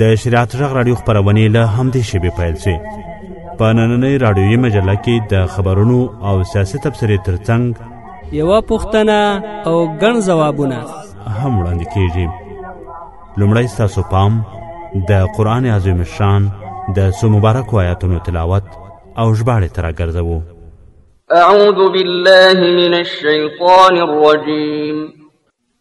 د شریعت غږ راډیو خبرونه له همدې شیبې پیل شوې په نننۍ راډیویي مجله کې د خبرونو او سیاسي تبصرې ترڅنګ یوه پوښتنه او ګڼ ځوابونه هم وړاندې کیږي لومړی ستاسو پام د قرآن عظیم شان د څو مبارکو آیاتونو تلاوت او ژباړې ته راګرځوو اعوذ بالله من الشیطان الرجیم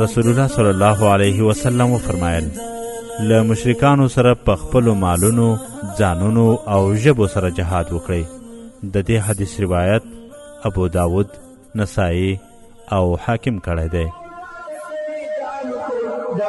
رسول الله صلی الله علیه وسلم وفرمایل له مشرکانو سره په خپلو مالونو ځانونو او ژبو سره جهاد وکړئ د دې حدیث روایت ابو داود نسائی او حاکم کړی دی دا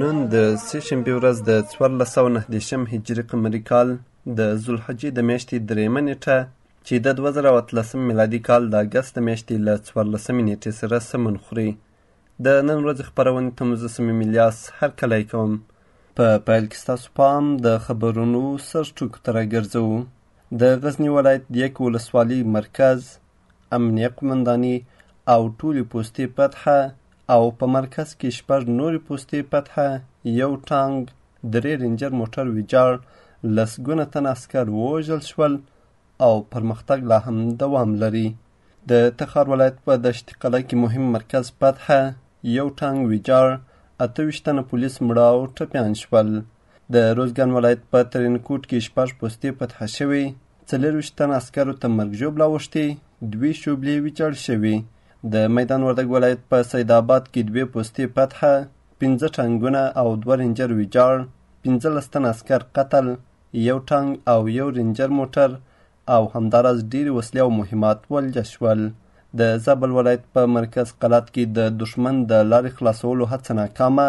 نن د سې شنبې ورځ د څوارلس سوه نهه دېرشم هجري قمري کال د ذوالحجې د میاشتې درېیمه نېټه چې د دوه زره او اتلسم میلادي کال د اګست د میاشتې له څوارلسمې نېټې سره سمون خوري د نن ورځې خپرونې ته مو زه صمیم الیاس هرکلی کوم په پیل کې ستاسو پام د خبرونو سر ټکو ته راګرځوو د غزني ولایت د یک ولسوالۍ مرکز امنیه قومنداني او ټولې پوستې پتحه او په مرکز کې شپږ نورې پوستې پتحه، یو ټانګ، درې رینجر موټر ویجاړ، لسګونه تن عسکر ووژل شول او پرمختګ لا هم دوام لري. د تخار ولایت په دشت قلعه کې مهم مرکز پتحه، یو ټانګ ویجاړ، اته ویشت تنه پولیس مړه او ټپیان شول. د روزګان ولایت په ترینکوټ کې شپږ پوستې فتح شوې څلېرویشت تن عسکرو ته مرګ ژوبله اوښتې دوې شوبلې ویجاړ شوې د میدان وردګ ولایت په سید آباد کې دوې پوستې فتح پنځه ټانګونه او دوه رینجر ویجاړ پنځلس تن عسکر قتل یو ټانګ او یو رینجر موټر او همداراز ډېرې وسلې او مهمات ولجه شول د زابل ولایت په مرکز قلات کې د دښمن د لارې خلاصولو هڅه ناکامه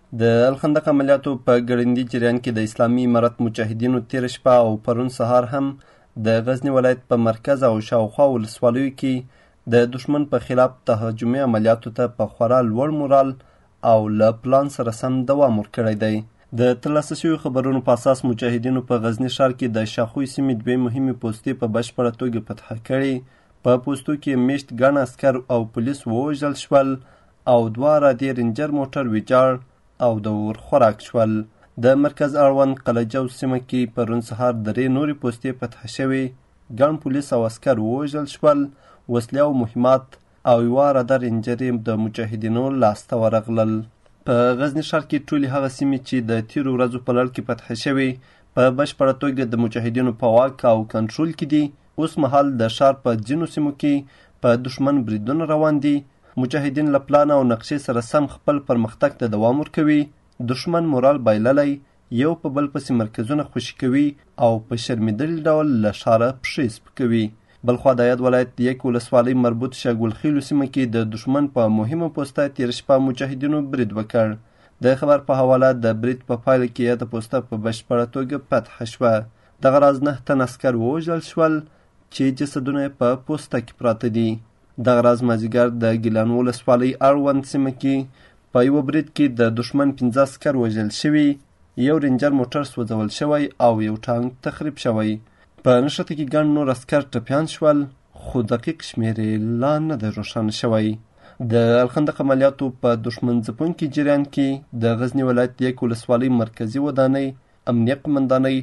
د الخندق عملیاتو په ګړندي جریان کې د اسلامي امارت مجاهدینو تیر شپه او پرون سهار هم د غزنی ولایت په مرکز او شاوخوا ولسوالیو کې د دښمن په خلاف تهاجمي عملیاتو ته په خورا لوړ مورال او له پلان سره سم دوام ورکړی دی د ترلاسه شویو خبرونو په اساس مجاهدینو په غزني ښار کې د شاخوی سیمې دوې مهمې پوستې په بشپړه توګه فتح کړې په پوستو کې میشت ګڼ عسکر او پولیس ووژل شول او دوه رادې رنجر موټر ویجاړ او د اور خوراک شول. د مرکز اړوند قلجو سیمه کې پرون سهار درې نورې پوستې فتح شوې، ګڼ پولیس او عسکر ووژل شول، وسلې او مهمات او یوه راده رنجر یې د مجاهدینو لاس ته ورغلل. په غزني ښار کې ټولې هغه سیمې چې د تیرو ورځو په لړ کې فتح شوې په بشپړه توګه د مجاهدینو په واک او کنټرول کې دي. اوس مهال د ښار په ځینو سیمو کې په دښمن بریدونه روان دي مجاهدین له پلان او نقشې سره سم خپل پرمختګ ته دوام ورکوي، دښمن مورال بایللی، یو په بل پسې مرکزونه خوشي کوي او په شرمیدلي ډول له ښاره پښې سپکوي. بلخوا د یاد ولایت د یک ولسوالۍ مربوط شاګلخیلو سیمه کې د دښمن په مهمه پوسته تېره شپه مجاهدینو برید وکړ. د خبر په حواله د برید په پایله کې یاده پوسته په بشپړه توګه فتح شوه. دغه راز نهه تن عسکر ووژل شول چې جسدونه یې په پوسته کې پراته دي. دغه راز مازیګر د ګیلان ولسوالۍ اړوند سیمه کې په یوه برید کې د دښمن پنځه عسکر وژل شوي یو رینجر موټر سوځول شوی او یو ټانک تخریب شوی په نښته کې ګڼ نور عسکر ټپیان شول خو دقیق شمېر یې لا نه دی روښانه شوی د الخندق عملیاتو په دښمن ځپونکي جریان کې د غزني ولایت د یک ولسوالۍ مرکزي ودانۍ امنیه قومندانۍ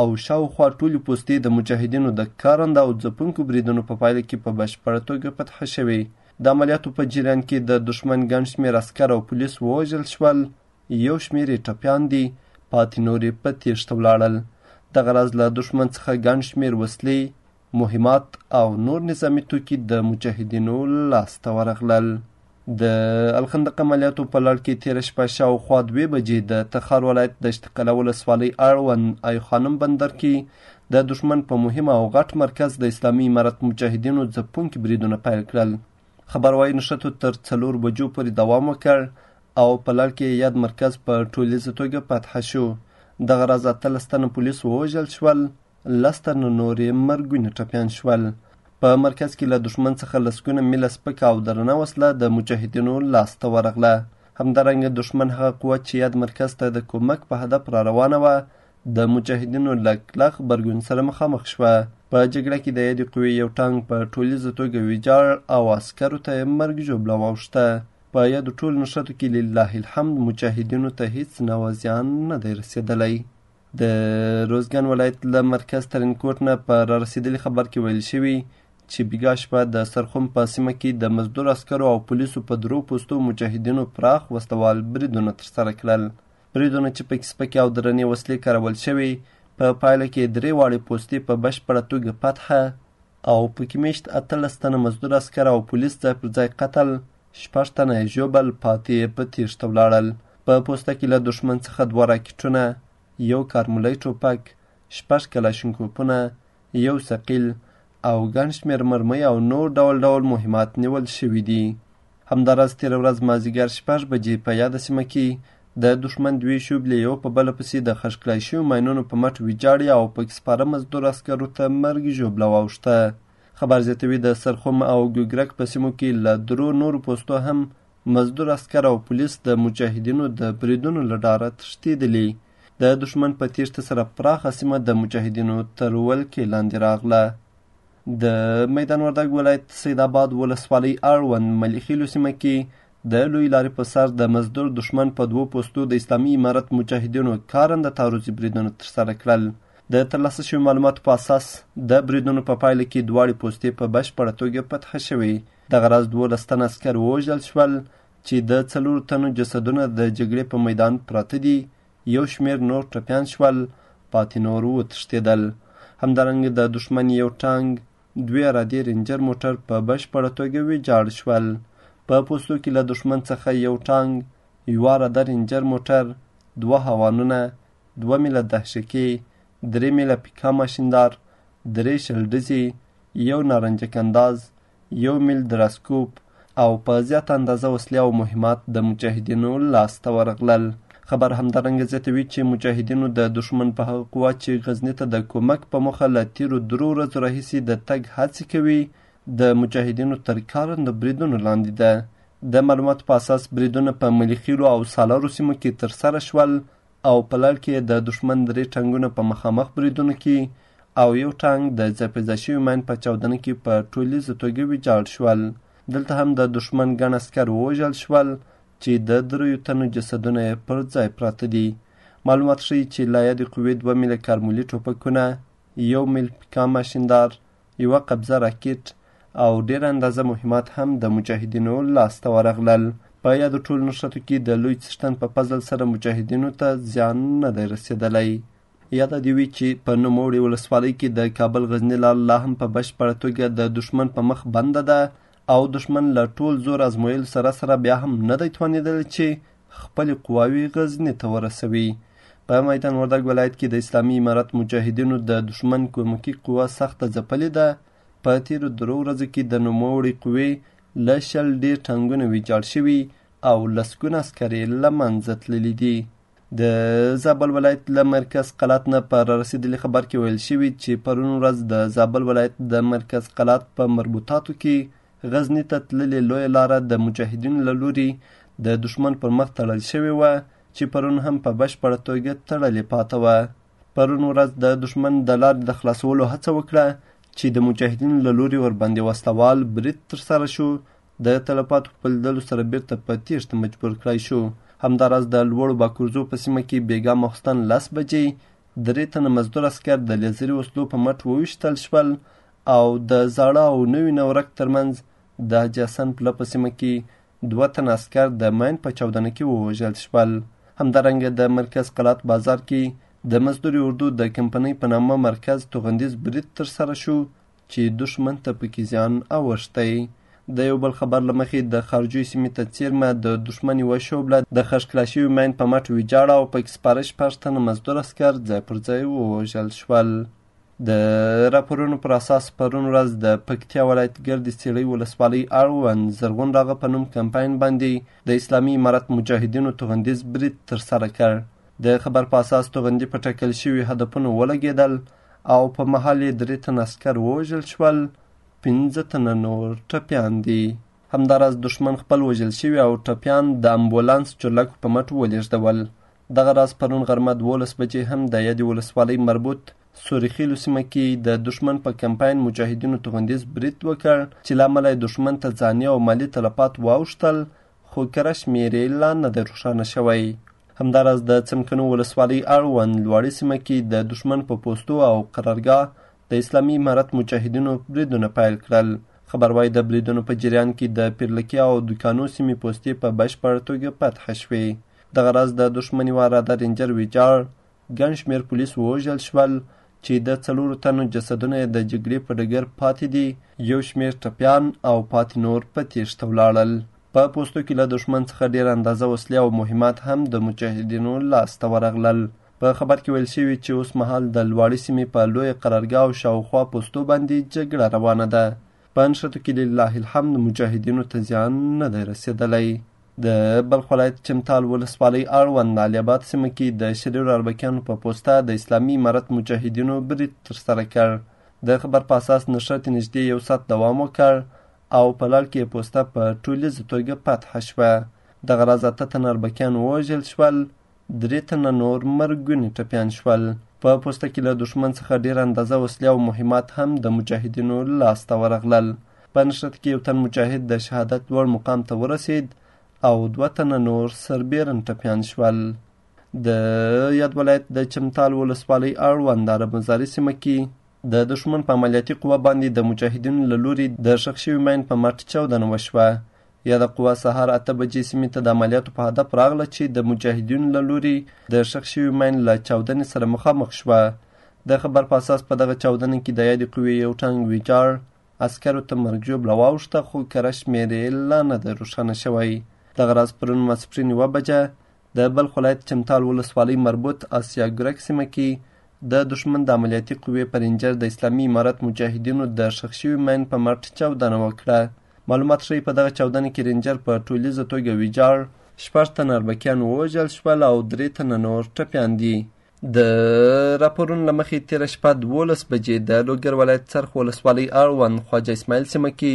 او شاوخوا ټولې پوستې د مجاهدینو د کارنده او ځپونکو بریدونو په پایله کې په بشپړه توګه فتح شوې. د عملیاتو په جریان کې د دښمن ګڼ شمېر عسکر او پولیس ووژل شول، یو شمېر یې ټپیان دي، پاتې نور یې په تېښته ولاړل. دغه راز له دښمن څخه ګڼ شمېر وسلې، مهمات او نور نظامي توکي د مجاهدینو لاس ته ورغلل. د الخندق عملیاتو په لړ کې تېره شپه شاوخوا دوې بجې د تخار ولایت د اشتقله ولسوالۍ اړوند آی خانم بندر کې د دښمن په مهم او غټ مرکز د اسلامي امارت مجاهدینو ځپونکي بریدونه پیل کړل. خبر وايي نښتو تر څلور بجو پورې دوام وکړ او په لړ کې یاد مرکز په ټولیزه توګه فتح شو. دغه راز اتلس تنه پولیس ووژل شول لس تنه نور یې مرګوني ټپیان شول. په مرکز کې له دښمن څخه لسګونه میله سپکه او درنه وسله د مجاهدینو لاس ته ورغله. همدارنګه دښمن هغه قوه چې یاد مرکز ته د کومک په هدف را روانه وه د مجاهدینو له کلک غبرګون سره مخامخ شوه. په جګړه کې د یادې قوې یو ټانک په ټولیزه توګه ویجاړ او عسکرو ته یې مرګ ژوبله واوښته. په یادو ټولو نښتو کې لله الحمد مجاهدینو ته هیڅ نوع زیان نه دی رسېدلی. د روزګان ولایت له مرکز ترینکوټ نه په رارسېدلي خبر کې ویل شوي چې بیګا شپه د سرخوم په سیمه کې د مزدور عسکرو او پولیسو په درو پوستو مجاهدینو پراخ وسلوال بریدونه ترسره کړل بریدونه چې پکې سپکې او درنې وسلې کارول شوې په پا پایله کې درې واړې پوستې په بشپړه توګه فتحه او پکې میشت اتلس تنه مزدور عسکر او پولیس ځای پر ځای قتل شپږ تنه یې ژوبل، پاتې یې په تیښته ولاړل. په پوسته کې له دښمن څخه دوه راکټونه، یو کارمولی ټوپک، شپږ کلاشینکوپونه، یو ثقیل او ګڼ شمېر مرمۍ او نور ډول ډول مهمات نیول شوي دي. همداراز تېره ورځ مازیګر شپږ بجې په یاده سیمه کې د دښمن دوې شوبلې یو په بله پسې د خښ کړای شویو ماینونو په مټ ویجاړې او پکې سپاره مزدور عسکرو ته مرګ ژوبله واوښته. خبر زیاتوي د سرخم او ګوګرک په سیمو کې له درو نورو پوستو هم مزدور عسکر او پولیس د مجاهدینو د بریدونو له ډاره تښتېدلي د دښمن په تیښته سره پراخه سیمه د مجاهدینو تر ولکې لاندې راغله د میدان وردګ ولایت سید آباد ولسوالۍ اړوند ملي خیلو سیمه کې د لوی لارې په سر د مزدور دښمن په دوو پوستو د اسلامي امارت مجاهدینو کارنده تعرضي بریدونه ترسره کړل د ترلاسه شوي معلوماتو په اساس د بریدونو په پایله کې دواړې پوستې په بشپړه توګه فتح شوې دغه راز دولس تنه عسکر ووژل شول چې د څلورو تنو جسدونه د جګړې په میدان پراته دي یو شمیر نور ټپیان شول پاتې نور وتښتېدل همدارنګه د دښمن یو ټانګ دوې عرادې رینجر موټر په بشپړه توګه ویجاړ شول. په پوستو کې له دښمن څخه یو ټانګ، یوه عراده رینجر موټر، دوه هوانونه، دوه میله دهشکې، درې میله پیکا ماشیندار، درې شلډزې، یو نارنجک انداز، یو میل دراسکوپ، او په زیاته اندازه وسلې او مهمات د مجاهدینو لاس ته ورغلل خبر همدارنګه زیاتوي چې مجاهدینو د دښمن په هغه قوه چې غزني ته د کومک په موخه له تیرو درو ورځو راهیسې د تګ هڅې کوي د مجاهدینو تر کارندو بریدونو لاندې ده د معلوماتو په اساس بریدونه په ملي خیلو او سالارو سیمو کې ترسره شول او په لړ کې یې د دښمن درې ټانګونه په مخامخ بریدونو کې او یو ټانګ د ځپېځا شوي ماین په چاودنه کې په ټولیزه توګه ویجاړ شول دلته هم د دښمن ګڼ عسکر ووژل شول چې د دریو تنو جسدونه یې پر ځای پراته دي معلومات ښیي چې لا یادې قوې دوه میله کارمولي ټوپکونه یو میل پیکا ماشیندار یوه قبضه راکټ او ډېره اندازه مهمات هم د مجاهدینو لاس ته ورغلل. په یادو ټولو نښتو کې د لوی څښتن په فضل سره مجاهدینو ته زیان نه دی رسېدلی. یاده دې وي چې په نوموړې ولسوالۍ کې د کابل غزني لار لا هم په بشپړه توګه د دښمن په مخ بنده ده او دښمن له ټول زور ازمویل سره سره بیا هم نه دی توانېدلی چې خپلې قواوې غزني ته ورسوي په میدان وردګ ولایت کې د اسلامي امارت مجاهدینو د دښمن کومکي قوه سخته ځپلې ده په تیرو درو ورځو کې د نوموړې قوې له شل ډېر ټانګونه ویجاړ شوي او لسګونه عسکر یې له منځه تللي دي د زابل ولایت له مرکز قلات نه په رارسېدلي خبر کې ویل شوي چې پرون ورځ د زابل ولایت د مرکز قلات په مربوطاتو کې غزني ته تللې لویه لاره د مجاهدینو له لوري د دښمن پر مخ تړل شوې وه چې پرون هم په بشپړه توګه تړلې پاته وه پرون ورځ د دښمن د لارې د خلاصولو هڅه وکړه چې د مجاهدینو له لوري ورباندې وسلوال برید ترسره شو د تلفاتو په لیدلو سره بیرته په تیښته مجبور کړای شو. همداراز د لوړو باکورزو په سیمه کې بیګا مخستن لس بجې درې تنه مزدور عسکر د لیزري وسلو په مټ وویشتل شول او د زاړه او نوي نورک ترمنځ د حاجي حسن پله په سیمه کې دوه تنه عسکر د ماین په چاودنه کې ووژل شول. همدارنګه د مرکز قلات بازار کې د مزدوري اردو د کمپنۍ په نامه مرکز توغندیز برید ترسره شو چي دښمن ته پکي زيان اوښتی. د يو بل خبر له مخي د خارجوی سيمي ته څيرمه د دښمن يوه شوبله د خښکلا شوي ماين په مټ ويجاړه او پکي سپاره شپږ تنه مزدور عسکر ځای پر ځای ووژل شول. د راپورونو پر اساس پرون ورځ د پکتيا ولايت ګردي څيړۍ ولسوالۍ اړوند زرغون راغه په نوم کمپاين باندي د اسلامي امارت مجاهدينو توغنديز بريد ترسره کړ. د خبر په اساس توغندي په ټاکل شوي هدفونو ولګيدل او په محل یې درې تنه عسکر ووژل شول، پنځه تنه نور ټپیان دي. همداراز دښمن خپل وژل شوي او ټپیان د امبولانس چورلکو په مټ ولېږدول. دغه راز پرون غرمه دوولس بجې هم د یادې ولسوالۍ مربوط سوريخیلو سیمه کې د دښمن په کمپاین مجاهدینو توغندیز برید وکړ چې له امله یې دښمن ته ځاني او مالي تلفات واوښتل خو کره شمېر یې لا نه دی روښانه شوی. همداراز د څمکنو ولسوالۍ اړوند لوړې سیمه کې د دښمن په پوستو او قرارګاه د اسلامي امارت مجاهدینو بریدونه پیل کړل. خبر وايي د بریدونو په جریان کې د پیرلکیا او دکانو سیمې پوستې په بشپړه توګه فتح شوې. دغه راز د دښمني واره د رینجر ویجاړ ګڼ شمېر پولیس ووژل شول چې د څلورو تنو جسدونه یې د جګړې په ډګر پاتې دي، یو شمېر ټپیان او پاتې نور په تېښته ولاړل. په پوستو کې له دښمن څخه ډېره اندازه وسلې او مهمات هم د مجاهدینو لاس ته ورغلل. په خبر کې ویل شوي چې اوسمهال د لواړي سیمې په لویه قرارګاه او شاوخوا پوستو باندې جګړه روانه ده. په نښتو کې لله الحمد مجاهدینو ته زیان نه دی رسېدلی. د بلخ ولایت چمتال ولسوالۍ اړوند نالیاباد سیمه کې د شریرو اربکیانو په پوسته د اسلامي امارت مجاهدینو برید ترسره کړ د خبر په اساس نښتې نږدې یو ساعت دوام وکړ او په لړ کې یې پوسته په ټولیزه توګه فتح شوه دغه راز اته تنه اربکیان ووژل شول درې تنه نور مرګوني ټپیان شول. په پوسته کې له دښمن څخه ډېر اندازه وسلې او مهمات هم د مجاهدینو لاس ته ورغلل. په نښته کې یو تن مجاهد د شهادت لوړ مقام ته ورسید او دوه تنه نور سربیرن ټپیان شول. د یاد ولایت د چمتال ولسوالۍ اړوند عرب مزاري سیمه کې د دښمن په عملیاتي قوه باندې د مجاهدینو له لوري د ښخ شوي ماین په مټ چاودنه وشوه یاده قوه سهار اته بجې سیمې ته د عملیاتو په هدف راغله چې د مجاهدینو له لوري د ښخ شوي ماین له چاودنې سره مخامخ شوه د خبر په اساس په دغه چاودنه کې د یادې قوې یو ټانګ ویجاړ عسکرو ته مرګ ژوبله واوښته خو کره شمېر یې لا نه دی روښانه شوی دغه راز پرون ماسپښین یوه بجه د بلخ ولایت چمتال ولسوالۍ مربوط اسیا ګرک سیمه کې د دښمن د عملیاتي قوې په رینجر د اسلامي امارت مجاهدینو د ښخ شوي مین په مټ چاودنه وکړه. معلومات ښیي په دغه چاودنه کې رینجر په ټولیزه توګه ویجاړ، شپږ تنه اربکیان ووژل شول او درې تنه نور ټپیان دي. د راپورونو له مخې تېره شپه دوولس بجې د لوګر ولایت څرخ ولسوالۍ اړوند خواجه اسماعیل سیمه کې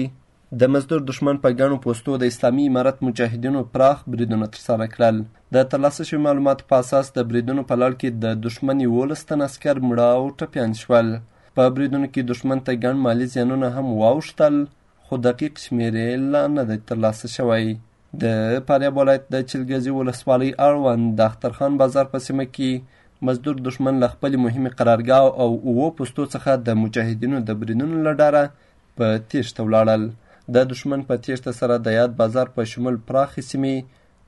د مزدور دښمن په ګڼو پوستو د اسلامي امارت مجاهدینو پراخ بریدونه ترسره کړل. د ترلاسه شوي معلوماتو په اساس د بریدونو په لړ کې د دښمن یولس تن عسکر مړه او ټپیان شول. په بریدونو کې دښمن ته ګڼ مالي زیانونه هم واوښتل خو دقیق شمیر یې لا نه دی ترلاسه شوی. د فاریاب ولایت د چلګزي ولسوالۍ اړوند د اخترخان بازار په سیمه کې مزدور دښمن له خپلې مهمې قرارګاه او اوو پوستو څخه د مجاهدینو د بریدونو له ډاره په تېښته ولاړل. د دښمن په تېښته سره د یاد بازار په شمول پراخې سیمې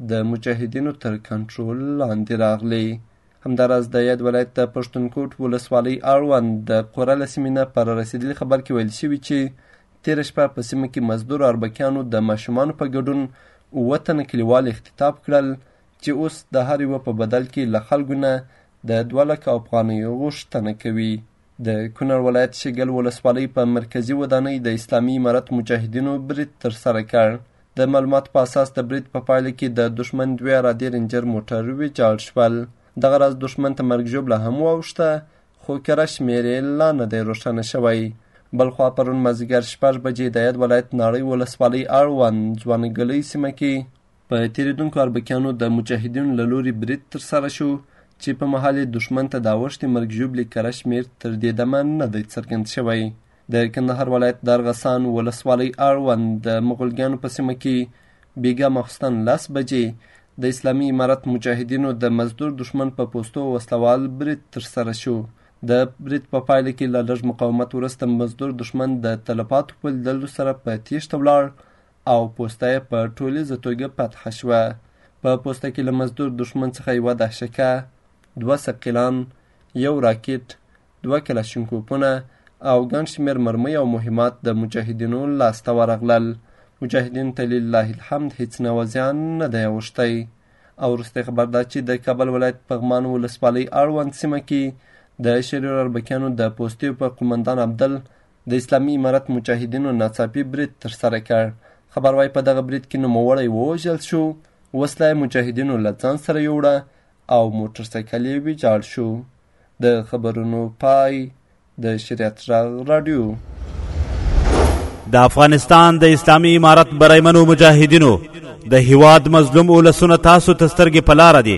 د مجاهدینو تر کنټرول لاندې راغلې. همداراز د یاد ولایت د پښتونکوټ ولسوالۍ اړوند د قره له سیمې نه پر رسېدلي خبر کې ویل شوي چې تېره شپه په سیمه کې مزدور اربکیانو د ماشومانو په ګډون اووه تنه کلیوال اختطاف کړل چې اوس د هر یوه په بدل کې له خلکو نه د دوه لکه افغانیو غوښتنه کوي د کونړ ولایت شګل ولسوالۍ په مرکزي ودانۍ د اسلامي امارت مجاهدینو برید ترسره کړ د معلوماتو په اساس د برید په پایله کې د دښمن دوه عرادې رینجر موټر ویجاړ شول دغه راز دښمن ته مرګ ژوبله هم واوښته خو کره شمېر یې لا نه دی روښانه شوی بلخوا پرون مازیګر شپږ بجې د یاد ولایت ناړۍ ولسوالۍ اړوند ځوانګلۍ سیمه کې په تېرېدونکو اربکیانو د مجاهدینو له لوري برید ترسره شو چې په مهال یې دښمن ته د اوښتې مرګ ژوبلې کره شمېر تر دې دمه نه دی څرګند شوی. د کندهار ولایت دارغسان ولسوالۍ اړوند د مغولګیانو په سیمه کې بیګا ماخوستن لس بجې د اسلامي امارت مجاهدینو د مزدور دښمن په پوستو وسلوال برید ترسره شو. د برید په پایله کې له لږ مقاومت وروسته مزدور دښمن د تلفاتو په لیدلو سره په تیښته ولاړ او پوسته یې په ټولیزه توګه پتحه شوه. په پوسته کې له مزدور دښمن څخه یوه دهشکه، دوه ثقیلان، یو راکټ، دوه کلاشینکوپونه او ګڼ شمېر مرمۍ او مهمات د مجاهدینو لاسته ورغلل مجاهدین ته لله الحمد هیڅ نه وزیان نه دی اوښتی او وروستی خبر دا چې د کابل ولایت پغمان ولسوالۍ اړوند سیمه کې د شریر اربکیانو د پوستیو په قومندان عبدل د اسلامي امارت مجاهدینو ناڅاپي برید ترسره کړ خبر وايي په دغه برید کې نوموړی ووژل شو وسله یې مجاهدینو له ځان سره یوړه او موټر سایکل یې ویجاړ شو د خبرونو پای د شریعت غږ راډیو د افغانستان د اسلامي امارت برایمنو مجاهدینو د هیواد مظلوم ولسونه تاسو ته سترګې په لاره دي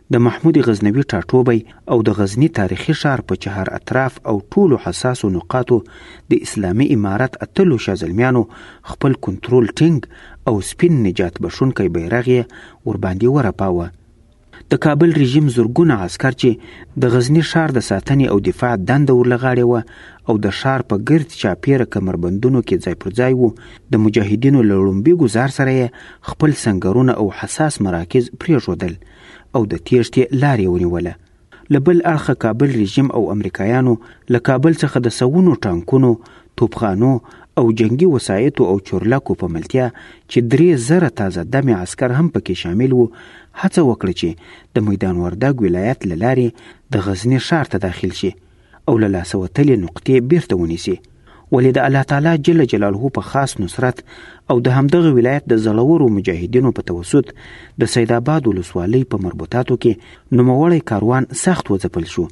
د محمود غزنوي ټاټوبی او د غزني تاریخي ښار په چهار اطراف او ټولو حساسو نقاطو د اسلامي امارت اتلو شازلمیانو خپل کنترول ټینګ او سپین نجات بښونکی بیرغ یې ورباندې ورپاوه. د کابل رژیم زرګونه عسکر چې د غزني ښار د ساتنې او دفاع دنده ورله غاړې وه او د ښار په ګرد چاپېره کمربندونو کې ځای پر ځای وو، د مجاهدینو له ړومبي ګذار سره یې خپل سنګرونه او حساس مراکز پرېښودل. او د تېښتې لار یې ونیوله. له بل اړخه کابل رژیم او امریکایانو له کابل څخه د سوونو ټانکونو، توپخانو او جنګي وسایطو او چورلکو په ملتیا چې درې زره تازه دمې عسکر هم په کې شامل وو، هڅه وکړه چې د میدان وردګ ولایت له لارې د غزني ښار ته داخل شي. او له لاسه وتلې نقطې بیرته ونیسي ولې د الله تعالی جل جلاله په خاص نصرت او د همدغه ولایت د زړورو مجاهدینو په توسط د سید آباد ولسوالۍ په مربوطاتو کې نوموړی کاروان سخت وځپل شو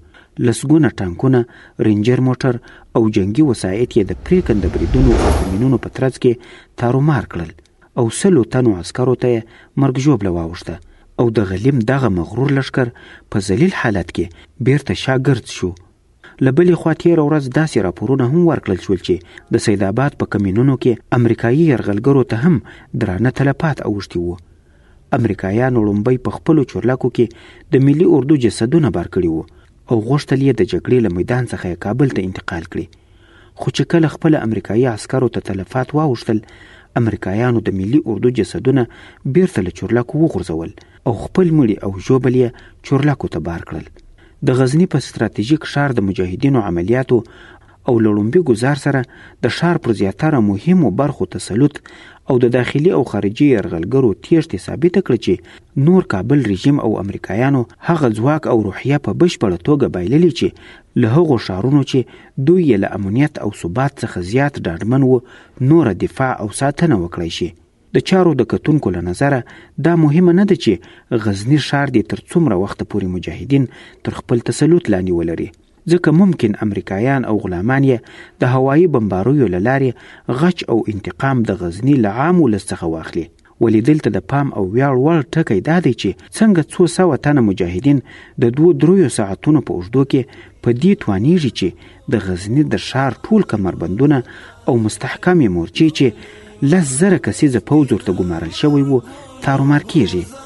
لسګونه ټانکونه رینجر موټر او جنگي وسایط یې د پریکنده بریدونو او کمینونو په ترڅ کې تارومار کړل او سلو تنو عسکرو ته یې مرګ ژوبله واوښته او د غلیم دغه مغرور لښکر په ذلیل حالت کې بېرته شا ګرد شو. له بلې خوا تېره ورځ داسې راپورونه هم ورکړل شول چې د سید آباد په کمینونو کې امریکایي یرغلګرو ته هم درانه تلفات اوښتي وو. امریکایانو ړومبی په خپلو چورلکو کې د ملي اردو جسدونه بار کړي وو او غوښتل یې د جګړې له میدان څخه یې کابل ته انتقال کړي. خو چې کله خپل امریکایي عسکرو ته تلفات واوښتل امریکایانو د ملي اردو جسدونه بیرته له چورلکو وغورځول او خپل مړي او ژوبل یې چورلکو ته بار کړل د غزني په ستراتیژیک ښار د مجاهدینو عملیاتو او لړومبي ګزار سره د ښار پر زیاتره مهمو برخو تسلط او د داخلي او خارجي یرغلګرو تیښتې ثابته کړه چې نور کابل رژیم او امریکایانو هغه ځواک او روحیه په بشپړه توګه بایللې چې له هغو ښارونو چې دوی یې له امنیت او ثبات څخه زیات ډاډمن و نوره دفاع او ساتنه وکړای شي. د چارو د کتونکو له نظره دا مهمه نه ده چې غزني ښار دې تر څومره وخته پورې مجاهدین تر خپل تسلط لاندې ولري، ځکه ممکن امریکایان او غلامان یې د هوایي بمباریو له لارې غچ او انتقام د غزني له عام ولس څخه واخلي. ولې دلته د پام او ویاړ وړ ټکی دا دی چې څنګه څو سوه تنه مجاهدین د دوو دریو ساعتونو په اوږدو کې په دې توانیږي چې د غزني د ښار ټول کمربندونه او مستحکمې مورچې چې لس زره کسیزه پوځ ورته ګمارل شوی و تارومار کیږي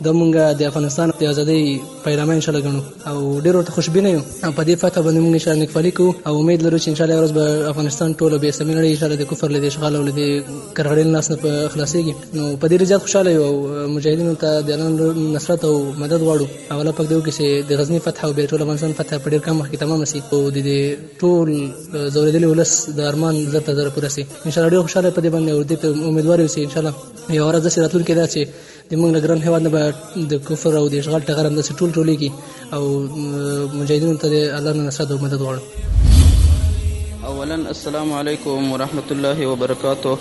د مونږ د افغانستان د ازادۍ پیلامه انشاء الله ګڼو او ډېر ورته خوشبینه یو او په دې فتح باندې مونږ انشاء الله نیکفالي کوو او امید لرو چې انشاء الله ورځ به افغانستان ټوله به اسلامي نړۍ انشاء الله د کفر له دې اشغال او له دې کرغړې لاس نه خلاصېږي نو په دې زیات خوشاله یو او مجاهدینو ته د اعلان نصرت او مدد غواړو او الله پاک دې وکړي چې د غزني فتح او بیا ټول افغانستان فتح په ډېر کم وخت کې تمام شي او د دې ټول زورېدلي ولس د ارمان زر ته زر پوره شي انشاء الله ډېر خوشاله په دې باندې او دې ته امیدوار یو چې انشاء الله یو ورځ داسې راتلونکې ده چې د موږ ګران هیواد نه به د کفر او د اشغال ټغر هم داسې ټول ټولېږي او مجاهدینو ته د الله نه نصرت او مدد غواړم اولا السلام علیکم ورحمت الله وبرکاته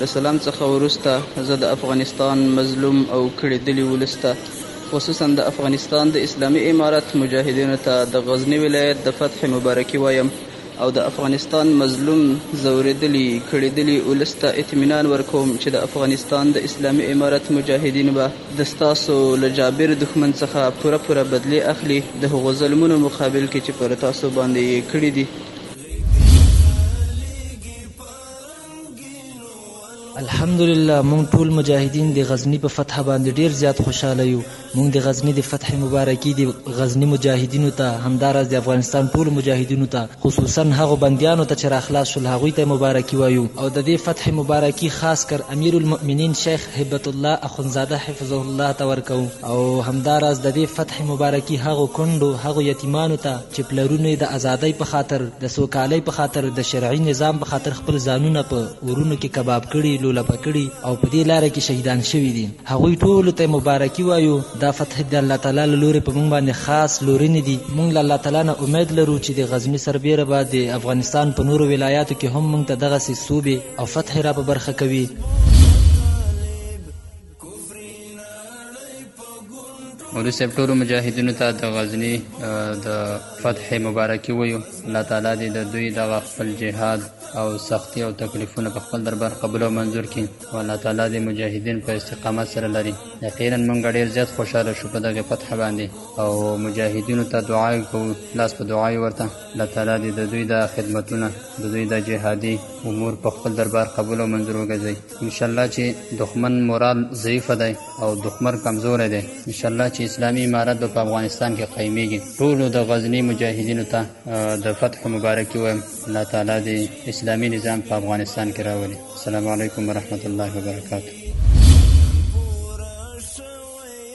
د سلام څخه وروسته زه د افغانستان مظلوم او کړېدلي ولس ته خصوصا د افغانستان د اسلامي امارت مجاهدینو ته د غزني ولایت د فتح مبارکي وایم او د افغانستان مظلوم، ځورېدلي، کړېدلي ولس ته اطمینان ورکوم چې د افغانستان د اسلامي امارت مجاهدین به د ستاسو له جابر دښمن څخه پوره پوره بدلې اخلي د هغو ظلمونو مقابل کې چې پر تاسو باندې یې کړي دي. الحمدلله مونږ ټول مجاهدین د غزنی په فتح باندې ډیر زیات خوشاله یو مونږ د غزنی د فتح مبارکي د غزنی مجاهدینو ته همداراز د افغانستان ټول مجاهدینو ته خصوصا هغه بندیانو ته چې راخلاص شول هغوی ته مبارکي وایو او د دې فتح مبارکي خاص کر امیر المؤمنین شیخ هبت الله اخونزاده حفظه الله ته ورکو او همداراز د دې فتح مبارکي هغه کندو هغه یتیمانو ته چې پلرونه د ازادۍ په خاطر د سوکالۍ په خاطر د شرعي نظام په خاطر خپل ځانونه په ورونو کې کباب کړي لولپه کړي او په دې لار کې شهیدان شوي دي هغوی ټول ته مبارکي وایو دا فتح د الله تعالی له لوري په موږ باندې خاص لورینې دي موږ له الله تعالی نه امید لرو چې د غزنی سربیره به د افغانستان په نورو ولایاتو کې هم موږ ته دغه سي صوبې او فتح را په برخه کوي مولوی صاحب ټولو مجاهدینو ته د غزنی د فتح مبارکي وایو الله تعالی دې د دوی دغه خپل جهاد او سختی او تکلیفونه په خپل دربار قبول او منظور کړي او الله تعالی دې مجاهدین په استقامت سره لري یقینا موږ ډېر زیات خوشاله شو په دغه فتح باندې او مجاهدینو ته دعا کوو لاس په دعا ورته الله تعالی دې د دوی د خدمتونه د دوی د جهادي امور په خپل دربار قبول او منظور وګرځي انشاءالله چې دښمن مورال ضعیف دی او دښمن کمزوری دی انشاءالله چې اسلامي امارت به په افغانستان کې قایمیږي ټولو د غزني مجاهدینو ته د فتح مبارکي وایم الله تعالی دې اسلامي نظام په افغانستان کې راولي السلام علیکم ورحمت الله وبرکاته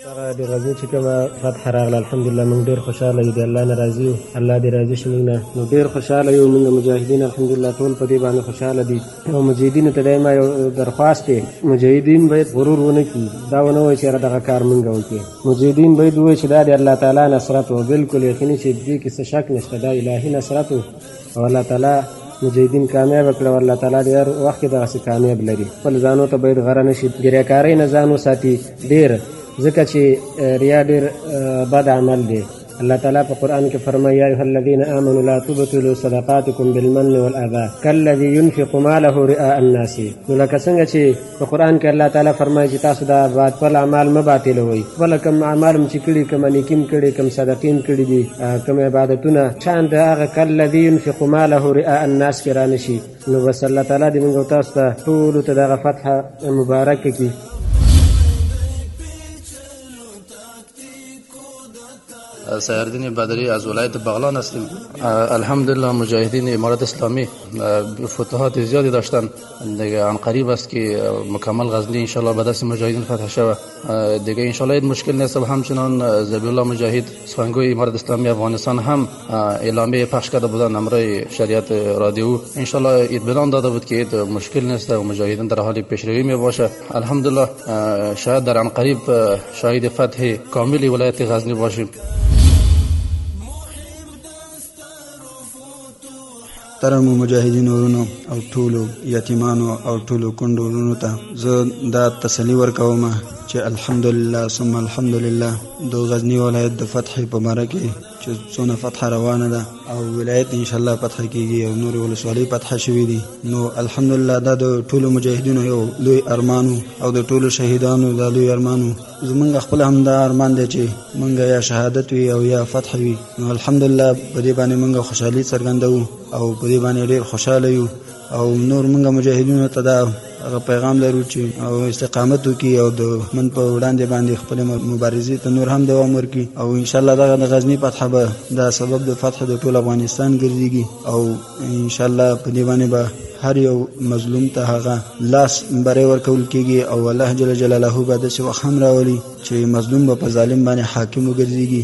دغه د غزې چې کومه فتح راغله الحمدلله موږ ډېر خوشحاله یو د الله نه راضي یو الله دې راضي شي موږ نه نو ډېر خوشحاله یو موږ مجاهدین الحمدلله ټول په دې باندې خوشحاله دي او مجاهدینو ته دا ما یو درخواست دی مجاهدین باید غرور ونه کړي دا ونه وایي چې دغه کار موږ وکړي مجاهدین باید ووایي چې دا د الله تعالی نصرت و بالکل یقیني چې دې کې څه شک نشته دا الهي نصرت و او الله تعالی مجاهدین کامیاب کړه الله تعالی دې هر وخت کې دغسې کامیاب لري خپل ځانو ته باید غره نه شي ګریاکارۍ نه ځان وساتي ډېر ځکه چې ریا ډېر بد عمل دی الله تعالی په قران کې فرمایي یا ایه الذین آمنوا لا تبطلوا صدقاتکم بالمن والأذى كالذي ينفق ماله رئاء الناس نو لکه څنګه چې په قران کې الله تعالی فرمایي چې تاسو دا باد پر اعمال مه باطلوي بل کوم اعمال چې کړي کوم نیکیم کړي کوم صدقین کړي دي کوم عبادتونه شان دا هغه کله دی ينفق ماله رئاء الناس کې رانشي نو بس الله تعالی دې موږ تاسو ته ټول ته دغه فتح مبارک کړي سیاردین بدری از ولایت بغلان هستیم الحمدلله مجاهدین امارت اسلامی فتوحات زیادی داشتن دیگه ان قریب است که مکمل غزنی انشالله به دست مجاهدین فتح شود دیگه انشالله این مشکل نیست و همچنان زبی الله مجاهد سخنگوی امارت اسلامی افغانستان هم اعلامیه پخش کرده بودن امرای شریعت رادیو انشالله اطمینان داده بود که مشکل نیست و مجاهدین در حال پیشروی می باشه الحمدلله شاید در قریب شاهد فتح کامل ولایت غزنی باشیم ترمو مجاهدین ورونو او ټولو یتیمانو او ټولو کندو ورونو ته زه دا تسلی ورکوم چې الحمدلله ثم الحمدلله د غزنی ولایت د فتح په مبارکه چې څونه فتح روانه ده او ولایت ان شاء الله فتح کیږي او نور ولسوالۍ فتح شوې دي نو الحمدلله دا د ټولو مجاهدینو یو لوی ارمانو او د ټولو شهیدانو دا لوی ارمانو زمونږ خپل هم دا ارمان دی چې مونږ یا شهادت وي او یا فتح وي نو الحمدلله په دې باندې مونږ خوشحالي څرګندوو او په دې باندې ډېر خوشاله یو او نور موږ مجاهدینو ته دا هغه پیغام لرو چې او استقامت وکړي او د من په وړاندې باندې خپل مبارزې ته نور هم دوام ورکړي او ان شاء الله دغه د غزنی فتح به دا سبب د فتح د ټول افغانستان ګرځيږي او ان شاء الله په دې باندې به هر یو مظلوم ته هغه لاس بری ورکول کیږي او الله جل جلاله به د څه وخت هم راولي چې مظلوم به په ظالم باندې حاکم وګرځيږي